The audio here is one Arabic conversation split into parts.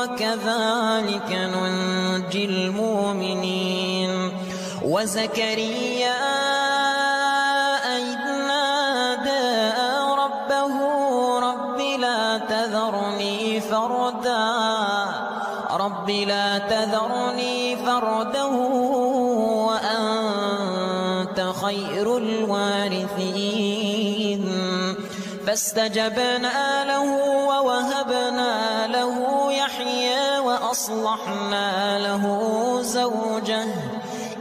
وكذلك ننجي المؤمنين. وزكريا إذ نادى ربه رب لا تذرني فردا رب لا تذرني فردا وأنت خير الوارثين. فاستجبنا له ووهبنا له وأصلحنا له زوجه.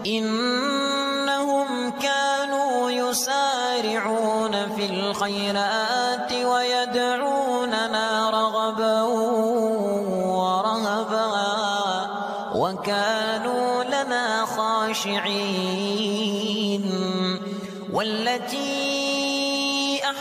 إنهم كانوا يسارعون في الخيرات ويدعوننا رغبا ورهبا وكانوا لنا خاشعين. والتي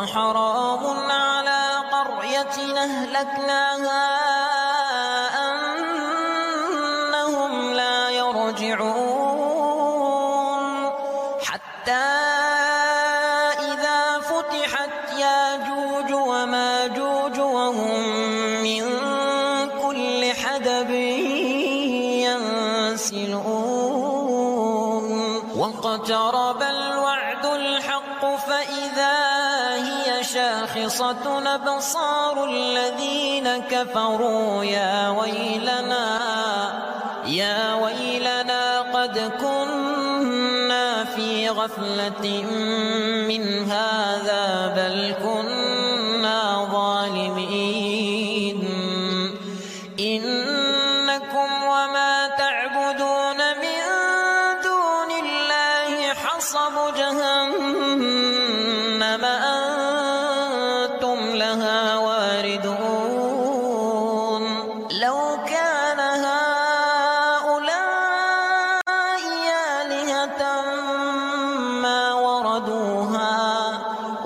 وحرام على قرية أهلكناها أنهم لا يرجعون. حتى إذا فتحت ياجوج وماجوج وهم من كل حدب ينسلون. واقترب الوعد الحق فإذا شاخصة أبصار الذين كفروا. يا ويلنا يا ويلنا قد كنا في غفلة من هذا بل كنا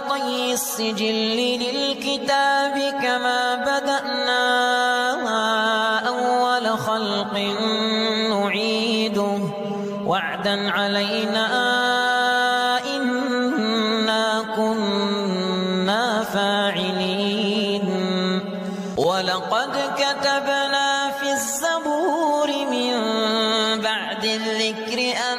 كطي السجل للكتاب كما بدأنا أول خلق نعيده. وعدا علينا إنا كنا فاعلين. ولقد كتبنا في الزبور من بعد الذكر أن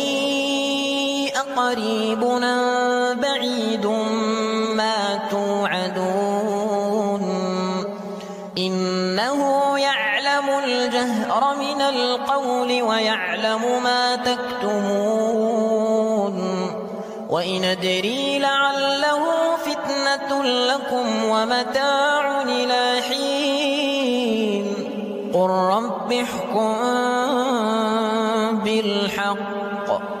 أقريب أم بعيد ما توعدون إنه يعلم الجهر من القول ويعلم ما تكتمون وإن أدري لعله فتنة لكم ومتاع إلى حين قل رب احكم بالحق